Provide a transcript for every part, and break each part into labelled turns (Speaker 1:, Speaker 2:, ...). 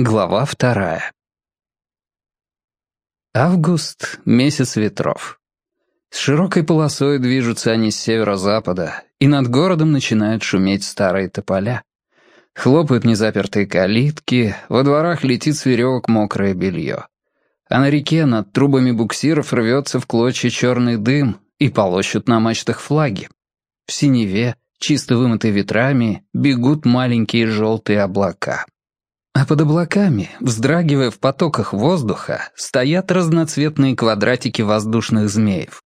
Speaker 1: Глава вторая. Август — месяц ветров. С широкой полосой движутся они с северо-запада, и над городом начинают шуметь старые тополя. Хлопают незапертые калитки, во дворах летит с веревок мокрое белье. А на реке над трубами буксиров рвется в клочья черный дым и полощут на мачтах флаги. В синеве, чисто вымытой ветрами, бегут маленькие желтые облака. А под облаками, вздрагивая в потоках воздуха, стоят разноцветные квадратики воздушных змеев.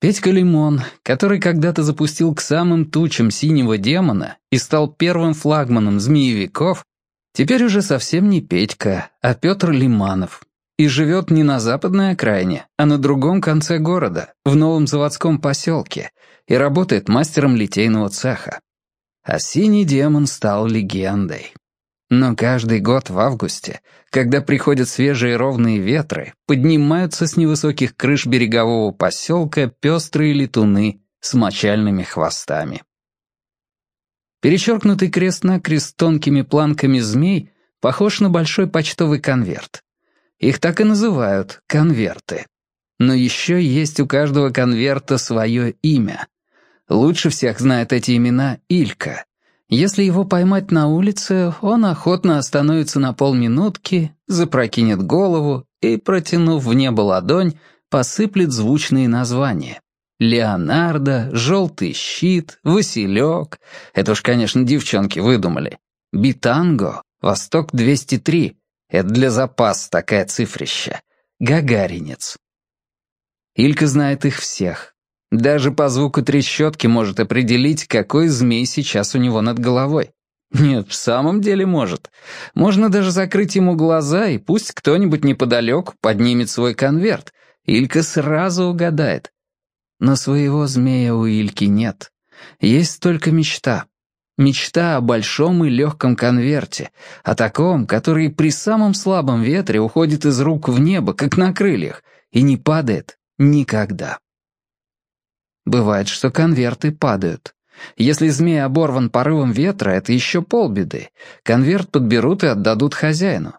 Speaker 1: Петька Лимон, который когда-то запустил к самым тучам синего демона и стал первым флагманом змеевиков, теперь уже совсем не Петька, а Петр Лиманов. И живет не на западной окраине, а на другом конце города, в новом заводском поселке, и работает мастером литейного цеха. А синий демон стал легендой. Но каждый год в августе, когда приходят свежие ровные ветры, поднимаются с невысоких крыш берегового поселка пестрые летуны с мочальными хвостами. Перечеркнутый крест-накрест тонкими планками змей похож на большой почтовый конверт. Их так и называют — конверты. Но еще есть у каждого конверта свое имя. Лучше всех знает эти имена Илька, если его поймать на улице, он охотно остановится на полминутки, запрокинет голову и, протянув в небо ладонь, посыплет звучные названия. Леонардо, Желтый щит, Василек. Это уж, конечно, девчонки выдумали. Битанго, Восток 203. Это для запаса такая цифрища. Гагаринец. Илька знает их всех. Даже по звуку трещотки может определить, какой змей сейчас у него над головой. Нет, в самом деле может. Можно даже закрыть ему глаза, и пусть кто-нибудь неподалеку поднимет свой конверт. Илька сразу угадает. Но своего змея у Ильки нет. Есть только мечта. Мечта о большом и легком конверте, о таком, который при самом слабом ветре уходит из рук в небо, как на крыльях, и не падает никогда. Бывает, что конверты падают. Если змей оборван порывом ветра, это еще полбеды. Конверт подберут и отдадут хозяину.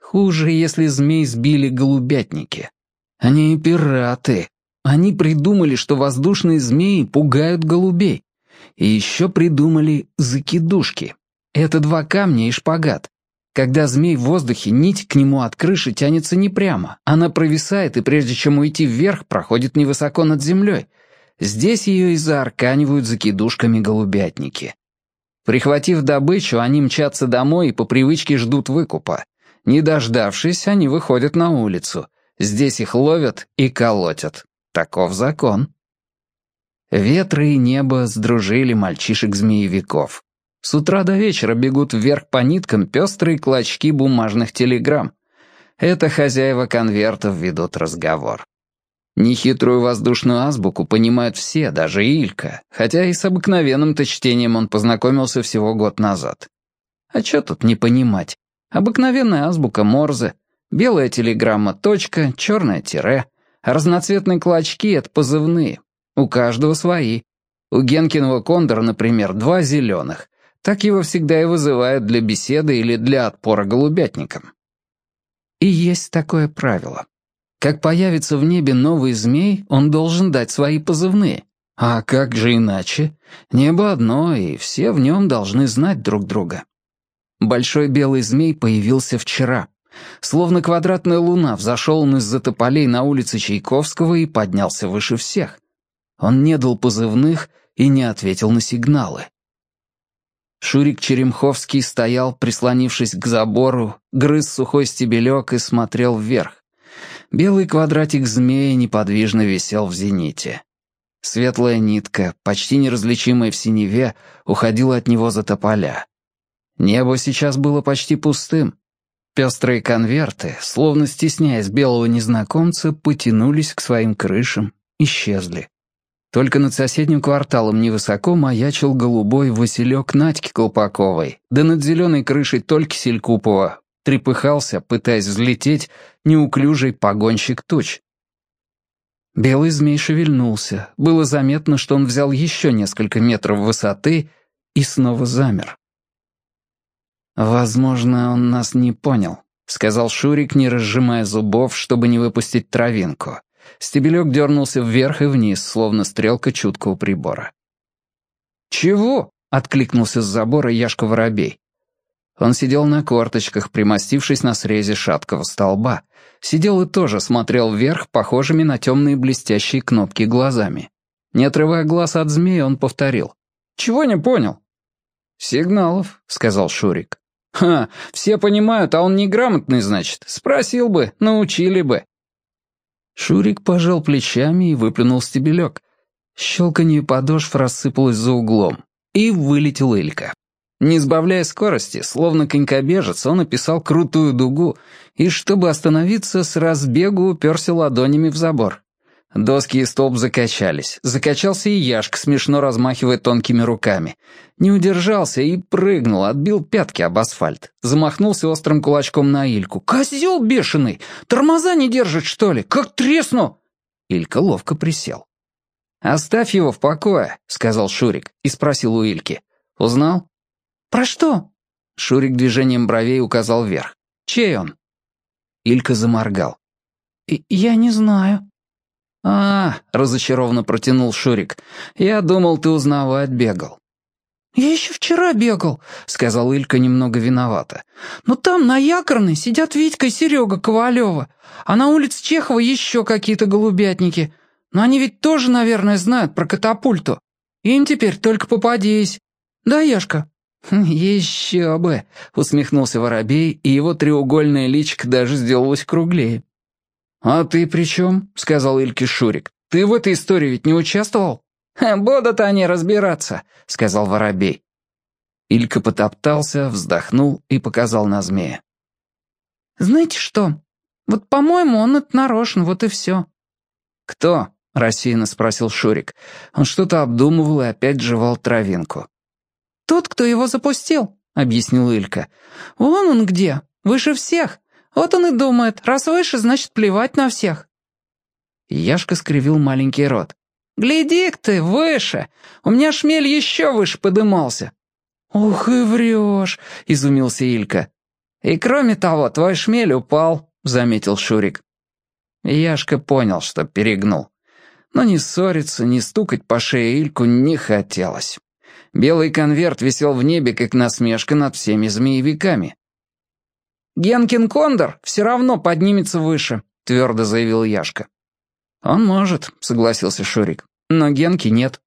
Speaker 1: Хуже, если змей сбили голубятники. Они пираты. Они придумали, что воздушные змеи пугают голубей. И еще придумали закидушки. Это два камня и шпагат. Когда змей в воздухе, нить к нему от крыши тянется не прямо. Она провисает и прежде чем уйти вверх, проходит невысоко над землей — Здесь ее и заарканивают закидушками голубятники. Прихватив добычу, они мчатся домой и по привычке ждут выкупа. Не дождавшись, они выходят на улицу. Здесь их ловят и колотят. Таков закон. Ветры и небо сдружили мальчишек-змеевиков. С утра до вечера бегут вверх по ниткам пестрые клочки бумажных телеграмм. Это хозяева конвертов ведут разговор. Нехитрую воздушную азбуку понимают все, даже Илька, хотя и с обыкновенным-то чтением он познакомился всего год назад. А что тут не понимать? Обыкновенная азбука Морзе, белая телеграмма точка, черное тире, разноцветные клочки — это позывные. У каждого свои. У Генкиного кондора, например, два зеленых. Так его всегда и вызывают для беседы или для отпора голубятникам. И есть такое правило. Как появится в небе новый змей, он должен дать свои позывные. А как же иначе? Небо одно, и все в нем должны знать друг друга. Большой белый змей появился вчера. Словно квадратная луна взошел он из-за тополей на улице Чайковского и поднялся выше всех. Он не дал позывных и не ответил на сигналы. Шурик Черемховский стоял, прислонившись к забору, грыз сухой стебелек и смотрел вверх. Белый квадратик змея неподвижно висел в зените. Светлая нитка, почти неразличимая в синеве, уходила от него за тополя. Небо сейчас было почти пустым. Пестрые конверты, словно стесняясь белого незнакомца, потянулись к своим крышам, исчезли. Только над соседним кварталом невысоко маячил голубой Василек Надьки Колпаковой, да над зеленой крышей только Селькупова трепыхался, пытаясь взлететь, неуклюжий погонщик туч. Белый змей шевельнулся. Было заметно, что он взял еще несколько метров высоты и снова замер. «Возможно, он нас не понял», — сказал Шурик, не разжимая зубов, чтобы не выпустить травинку. Стебелек дернулся вверх и вниз, словно стрелка чуткого прибора. «Чего?» — откликнулся с забора Яшка Воробей. Он сидел на корточках, примостившись на срезе шаткого столба. Сидел и тоже смотрел вверх, похожими на темные блестящие кнопки глазами. Не отрывая глаз от змеи, он повторил. «Чего не понял?» «Сигналов», — сказал Шурик. «Ха, все понимают, а он неграмотный, значит. Спросил бы, научили бы». Шурик пожал плечами и выплюнул стебелек. Щелканье подошв рассыпалось за углом. И вылетел Илька. Не сбавляя скорости, словно конькобежец, он описал крутую дугу и, чтобы остановиться, с разбегу уперся ладонями в забор. Доски и столб закачались. Закачался и Яшка, смешно размахивая тонкими руками. Не удержался и прыгнул, отбил пятки об асфальт. Замахнулся острым кулачком на Ильку. «Козел бешеный! Тормоза не держит, что ли? Как тресну!» Илька ловко присел. «Оставь его в покое», — сказал Шурик и спросил у Ильки. «Узнал?» «Про что?» Шурик движением бровей указал вверх. «Чей он?» Илька заморгал. «Я не знаю». «А, — разочарованно протянул Шурик, — я думал, ты узнавать бегал». «Я еще вчера бегал», — сказал Илька немного виновато. «Но там, на Якорной, сидят Витька и Серега Ковалева, а на улице Чехова еще какие-то голубятники. Но они ведь тоже, наверное, знают про катапульту. Им теперь только попадись. Да, Яшка?» «Еще бы!» — усмехнулся Воробей, и его треугольная личка даже сделалась круглее. «А ты при чем?» — сказал Ильке Шурик. «Ты в этой истории ведь не участвовал?» «Будут они разбираться», — сказал Воробей. Илька потоптался, вздохнул и показал на змея. «Знаете что? Вот, по-моему, он это нарочно, вот и все». «Кто?» — рассеянно спросил Шурик. Он что-то обдумывал и опять жевал травинку. «Тот, кто его запустил», — объяснил Илька. «Вон он где, выше всех. Вот он и думает, раз выше, значит, плевать на всех». Яшка скривил маленький рот. «Гляди-ка ты, выше! У меня шмель еще выше подымался». «Ух и врешь!» — изумился Илька. «И кроме того, твой шмель упал», — заметил Шурик. Яшка понял, что перегнул. Но не ссориться, не стукать по шее Ильку не хотелось. Белый конверт висел в небе, как насмешка над всеми змеевиками. «Генкин Кондор все равно поднимется выше», — твердо заявил Яшка. «Он может», — согласился Шурик. «Но Генки нет».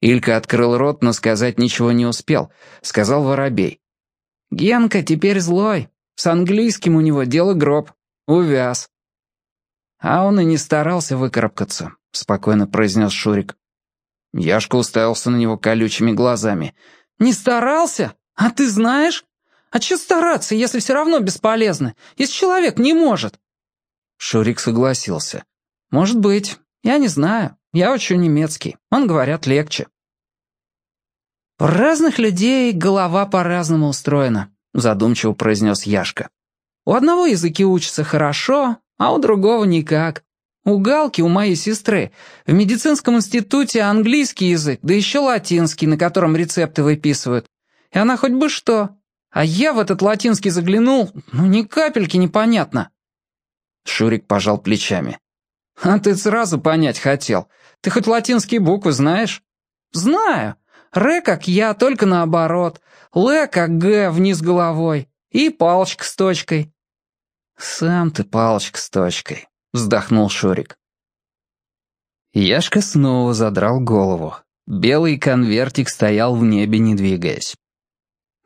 Speaker 1: Илька открыл рот, но сказать ничего не успел. Сказал Воробей. «Генка теперь злой. С английским у него дело гроб. Увяз». «А он и не старался выкарабкаться», — спокойно произнес Шурик. Яшка уставился на него колючими глазами. «Не старался? А ты знаешь? А че стараться, если все равно бесполезно, если человек не может?» Шурик согласился. «Может быть. Я не знаю. Я учу немецкий. Он, говорят, легче». «У разных людей голова по-разному устроена», — задумчиво произнес Яшка. «У одного языки учатся хорошо, а у другого никак. У Галки, у моей сестры, в медицинском институте английский язык, да еще латинский, на котором рецепты выписывают. И она хоть бы что, а я в этот латинский заглянул, ну ни капельки непонятно». Шурик пожал плечами. «А ты сразу понять хотел. Ты хоть латинские буквы знаешь?» «Знаю. Р как я, только наоборот. Л как Г вниз головой. И палочка с точкой». «Сам ты палочка с точкой», — вздохнул Шурик. Яшка снова задрал голову. Белый конвертик стоял в небе, не двигаясь.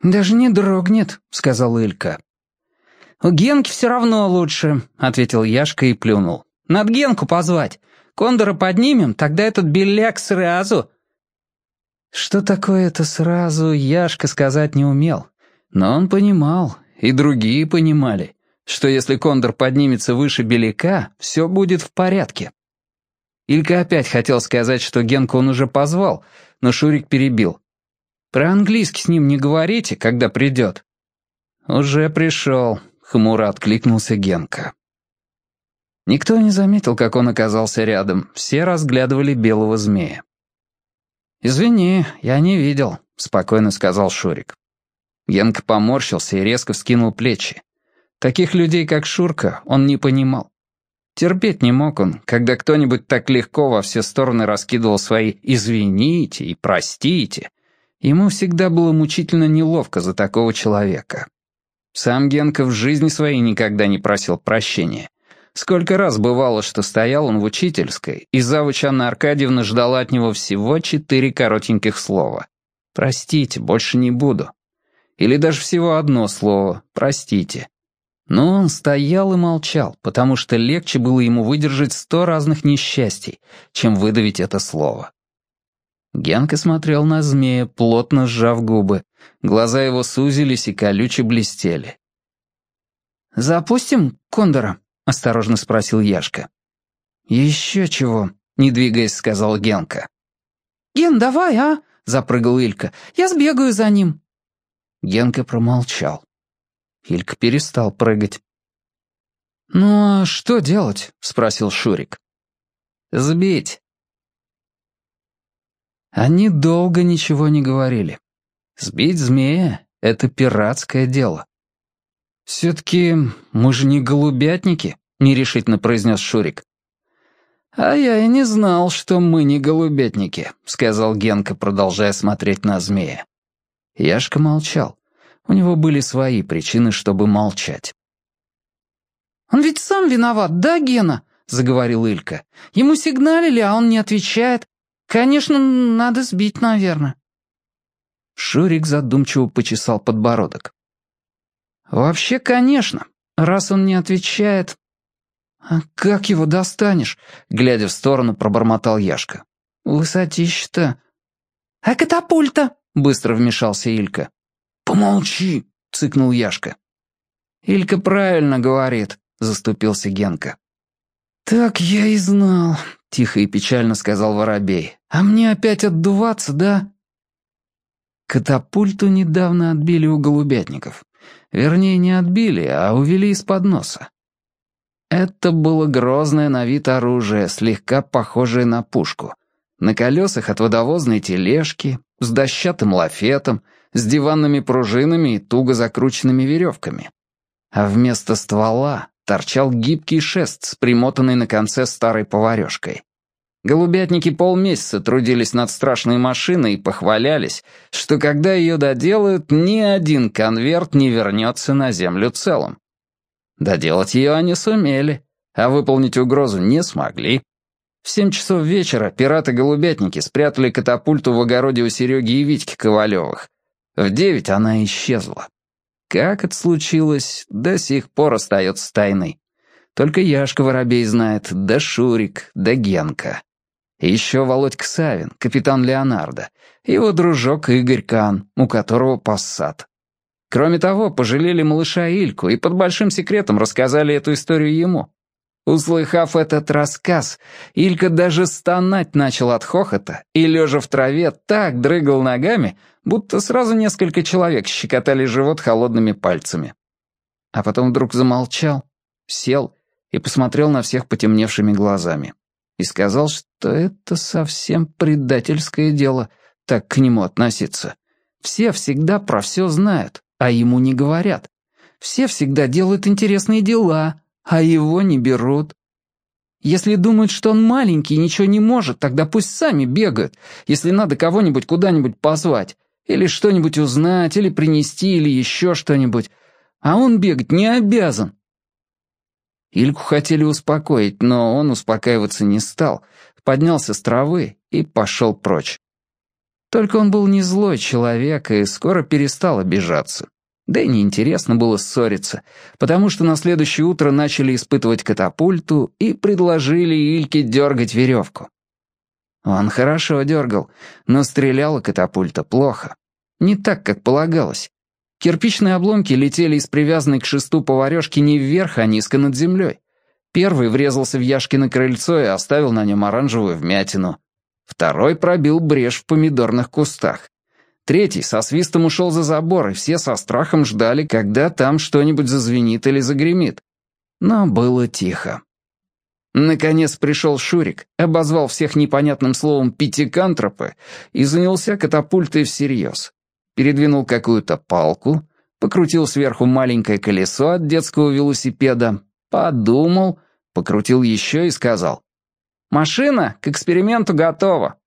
Speaker 1: «Даже не дрогнет», — сказал Илька. «У Генки все равно лучше», — ответил Яшка и плюнул. «Над Генку позвать. Кондора поднимем, тогда этот беляк сразу...» Что такое это сразу, Яшка сказать не умел. Но он понимал, и другие понимали, что если Кондор поднимется выше беляка, все будет в порядке. Илька опять хотел сказать, что Генку он уже позвал, но Шурик перебил. Про английский с ним не говорите, когда придет». «Уже пришел», — хмуро откликнулся Генка. Никто не заметил, как он оказался рядом. Все разглядывали белого змея. «Извини, я не видел», — спокойно сказал Шурик. Генка поморщился и резко вскинул плечи. Таких людей, как Шурка, он не понимал. Терпеть не мог он, когда кто-нибудь так легко во все стороны раскидывал свои «извините» и «простите». Ему всегда было мучительно неловко за такого человека. Сам Генка в жизни своей никогда не просил прощения. Сколько раз бывало, что стоял он в учительской, и завуч Анна Аркадьевна ждала от него всего четыре коротеньких слова. «Простите, больше не буду». Или даже всего одно слово «простите». Но он стоял и молчал, потому что легче было ему выдержать сто разных несчастий, чем выдавить это слово. Генка смотрел на змея, плотно сжав губы. Глаза его сузились и колюче блестели. «Запустим Кондора?» — осторожно спросил Яшка. «Еще чего», — не двигаясь, сказал Генка. «Ген, давай, а?» — запрыгал Илька. «Я сбегаю за ним». Генка промолчал. Илька перестал прыгать. «Ну а что делать?» — спросил Шурик. «Сбить». Они долго ничего не говорили. Сбить змея — это пиратское дело. «Все-таки мы же не голубятники», — нерешительно произнес Шурик. «А я и не знал, что мы не голубятники», — сказал Генка, продолжая смотреть на змея. Яшка молчал. У него были свои причины, чтобы молчать.
Speaker 2: «Он ведь сам виноват, да, Гена?» — заговорил Илька. «Ему сигналили, а он не отвечает. Конечно, надо сбить, наверное».
Speaker 1: Шурик задумчиво почесал подбородок. «Вообще, конечно. Раз он не отвечает...» «А как его достанешь?» — глядя в сторону, пробормотал Яшка. «Высотища-то...»
Speaker 2: «А катапульта?»
Speaker 1: — быстро вмешался Илька.
Speaker 3: «Помолчи!» — цыкнул Яшка.
Speaker 1: «Илька правильно говорит», — заступился Генка.
Speaker 2: «Так я и знал», — тихо и печально сказал Воробей. «А мне опять отдуваться, да?»
Speaker 1: Катапульту недавно отбили у голубятников. Вернее, не отбили, а увели из-под носа. Это было грозное на вид оружие, слегка похожее на пушку. На колесах от водовозной тележки, с дощатым лафетом, с диванными пружинами и туго закрученными веревками. А вместо ствола торчал гибкий шест с примотанной на конце старой поварешкой. Голубятники полмесяца трудились над страшной машиной и похвалялись, что когда ее доделают, ни один конверт не вернется на землю целым. Доделать ее они сумели, а выполнить угрозу не смогли. В семь часов вечера пираты-голубятники спрятали катапульту в огороде у Сереги и Витьки Ковалевых. В девять она исчезла. Как это случилось, до сих пор остается тайной. Только Яшка Воробей знает, да Шурик, да Генка. И еще Володька Савин, капитан Леонардо, его дружок Игорь Кан, у которого пассат. Кроме того, пожалели малыша Ильку и под большим секретом рассказали эту историю ему. Услыхав этот рассказ, Илька даже стонать начал от хохота и, лежа в траве, так дрыгал ногами, будто сразу несколько человек щекотали живот холодными пальцами. А потом вдруг замолчал, сел и посмотрел на всех потемневшими глазами и сказал, что это совсем предательское дело так к нему относиться. Все всегда про все знают, а ему не говорят. Все всегда делают интересные дела, а его не берут. Если думают, что он маленький и ничего не может, тогда пусть сами бегают, если надо кого-нибудь куда-нибудь позвать, или что-нибудь узнать, или принести, или еще что-нибудь. А он бегать не обязан. Ильку хотели успокоить, но он успокаиваться не стал, поднялся с травы и пошел прочь. Только он был не злой человек и скоро перестал обижаться. Да и неинтересно было ссориться, потому что на следующее утро начали испытывать катапульту и предложили Ильке дергать веревку. Он хорошо дергал, но стреляла катапульта плохо. Не так, как полагалось. Кирпичные обломки летели из привязанной к шесту поварешки не вверх, а низко над землей. Первый врезался в Яшкино крыльцо и оставил на нем оранжевую вмятину. Второй пробил брешь в помидорных кустах. Третий со свистом ушел за забор, и все со страхом ждали, когда там что-нибудь зазвенит или загремит. Но было тихо. Наконец пришел Шурик, обозвал всех непонятным словом «пятикантропы» и занялся катапультой всерьез. передвинул какую-то палку, покрутил сверху маленькое колесо от детского велосипеда, подумал, покрутил еще и сказал. «Машина к эксперименту готова».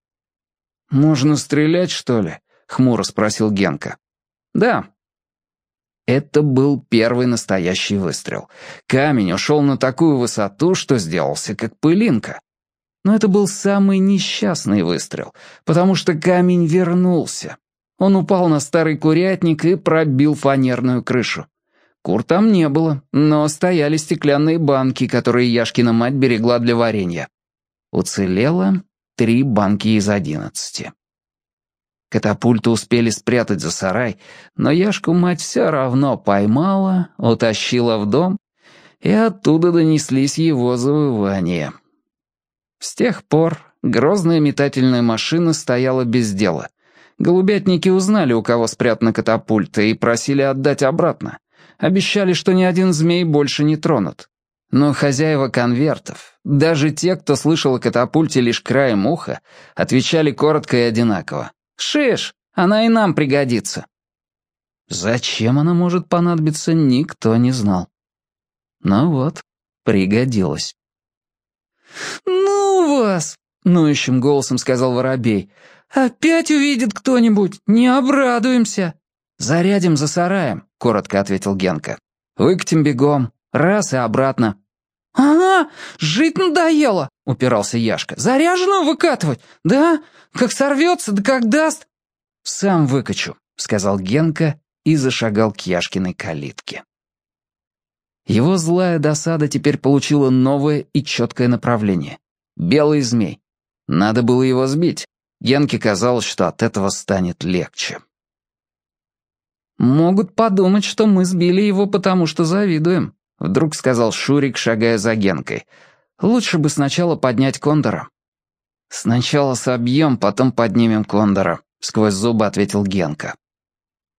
Speaker 1: «Можно стрелять, что ли?» — хмуро спросил Генка. «Да». Это был первый настоящий выстрел. Камень ушел на такую высоту, что сделался как пылинка. Но это был самый несчастный выстрел, потому что камень вернулся. Он упал на старый курятник и пробил фанерную крышу. Кур там не было, но стояли стеклянные банки, которые Яшкина мать берегла для варенья. Уцелело три банки из одиннадцати. Катапульту успели спрятать за сарай, но Яшку мать все равно поймала, утащила в дом, и оттуда донеслись его завывания. С тех пор грозная метательная машина стояла без дела. Голубятники узнали, у кого спрятана катапульта, и просили отдать обратно. Обещали, что ни один змей больше не тронут. Но хозяева конвертов, даже те, кто слышал о катапульте лишь краем уха, отвечали коротко и одинаково. «Шиш, она и нам пригодится». Зачем она может понадобиться, никто не знал. Ну вот, пригодилась.
Speaker 2: «Ну вас!» — ноющим голосом сказал воробей. «Опять увидит кто-нибудь, не обрадуемся».
Speaker 1: «Зарядим за сараем», — коротко ответил Генка. «Выкатим бегом. Раз и обратно».
Speaker 2: «Ага, жить надоело», — упирался Яшка. «Заряженную выкатывать? Да? Как сорвется, да как даст?»
Speaker 1: «Сам выкачу», — сказал Генка и зашагал к Яшкиной калитке. Его злая досада теперь получила новое и четкое направление. Белый змей. Надо было его сбить. Генке казалось, что от этого станет легче. «Могут подумать, что мы сбили его, потому что завидуем», — вдруг сказал Шурик, шагая за Генкой. «Лучше бы сначала поднять кондора». «Сначала собьем, потом поднимем кондора», — сквозь зубы ответил Генка.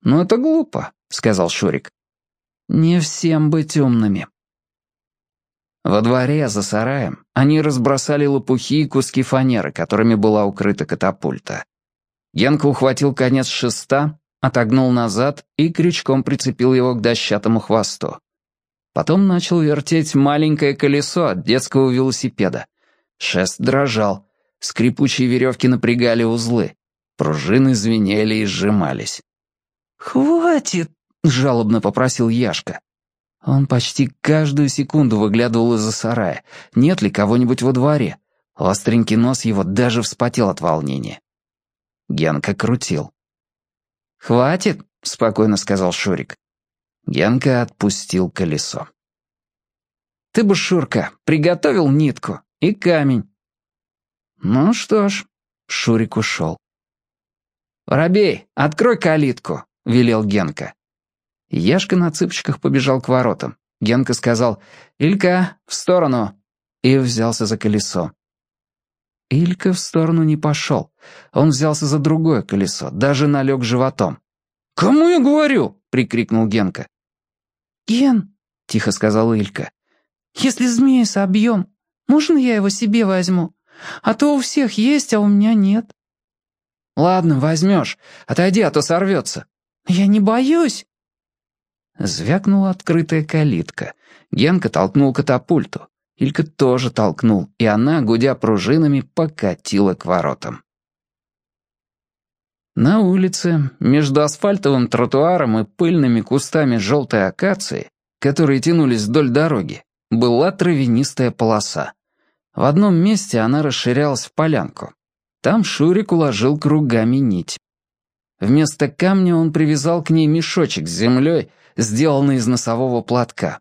Speaker 1: «Ну это глупо», — сказал Шурик. Не всем быть умными. Во дворе, за сараем, они разбросали лопухи и куски фанеры, которыми была укрыта катапульта. Генка ухватил конец шеста, отогнул назад и крючком прицепил его к дощатому хвосту. Потом начал вертеть маленькое колесо от детского велосипеда. Шест дрожал, скрипучие веревки напрягали узлы, пружины звенели и сжимались.
Speaker 2: «Хватит!» — жалобно попросил Яшка. Он почти каждую секунду выглядывал из-за сарая, нет ли кого-нибудь во дворе. Остренький нос его даже вспотел от волнения. Генка крутил. «Хватит», — спокойно сказал Шурик. Генка отпустил колесо. «Ты бы, Шурка, приготовил нитку и камень». «Ну что ж», — Шурик ушел. «Воробей, открой калитку», — велел Генка. Яшка на цыпочках побежал к воротам. Генка сказал «Илька, в сторону!» и взялся за колесо. Илька в сторону не пошел. Он взялся за другое колесо, даже налег животом. «Кому я говорю?» — прикрикнул Генка. «Ген», — тихо сказал Илька, — «если змея собьем, можно я его себе возьму? А то у всех есть, а у меня нет».
Speaker 1: «Ладно, возьмешь. Отойди, а то сорвется».
Speaker 2: «Я не боюсь».
Speaker 1: Звякнула открытая калитка. Генка толкнул катапульту. Илька тоже толкнул, и она, гудя пружинами, покатила к воротам. На улице, между асфальтовым тротуаром и пыльными кустами желтой акации, которые тянулись вдоль дороги, была травянистая полоса. В одном месте она расширялась в полянку. Там Шурик уложил кругами нить. Вместо камня он привязал к ней мешочек с землей сделанный из носового платка.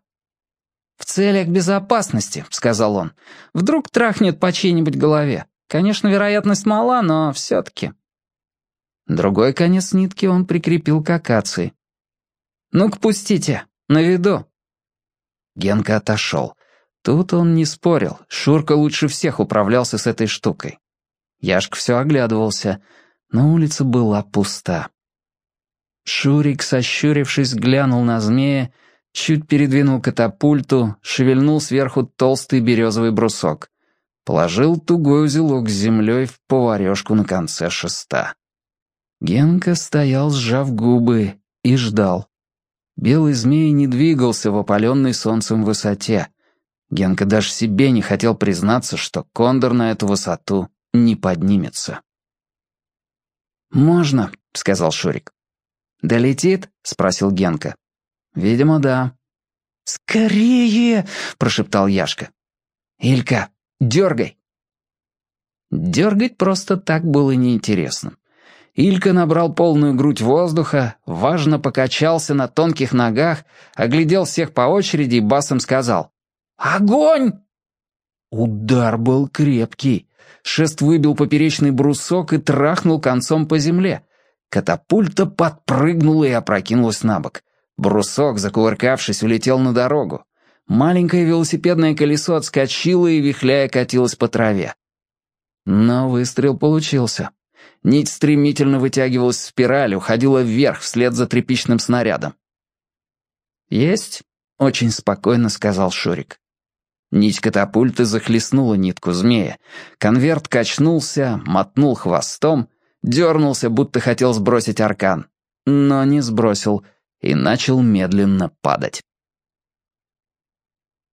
Speaker 1: «В целях безопасности», — сказал он. «Вдруг трахнет по чьей-нибудь голове. Конечно, вероятность мала, но все-таки». Другой конец нитки он прикрепил к акации. «Ну-ка, пустите, на виду». Генка отошел. Тут он не спорил. Шурка лучше всех управлялся с этой штукой. Яшка все оглядывался, но улица была пуста. Шурик, сощурившись, глянул на змея, чуть передвинул катапульту, шевельнул сверху толстый березовый брусок. Положил тугой узелок с землей в поварешку на конце шеста. Генка стоял, сжав губы, и ждал. Белый змей не двигался в опаленной солнцем высоте. Генка даже себе не хотел признаться, что кондор на эту высоту не поднимется. «Можно», — сказал Шурик. «Долетит?» — спросил Генка. «Видимо, да». «Скорее!» — прошептал Яшка. «Илька, дергай!» Дергать просто так было неинтересно. Илька набрал полную грудь воздуха, важно покачался на тонких ногах, оглядел всех по очереди и басом сказал «Огонь!» Удар был крепкий. Шест выбил поперечный брусок и трахнул концом по земле. Катапульта подпрыгнула и опрокинулась на бок. Брусок, закувыркавшись, улетел на дорогу. Маленькое велосипедное колесо отскочило и, вихляя, катилось по траве. Но выстрел получился. Нить стремительно вытягивалась в спираль, уходила вверх вслед за тряпичным снарядом. «Есть?» — очень спокойно сказал Шурик. Нить катапульты захлестнула нитку змея. Конверт качнулся, мотнул хвостом, дернулся, будто хотел сбросить аркан. Но не сбросил и начал медленно падать.